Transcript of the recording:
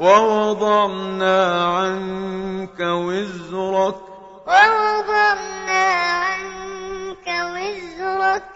وَوَضَعْنَا عَنكَ وِزْرَكَ. وَوَضَعْنَا عَنكَ وِزْرَكَ.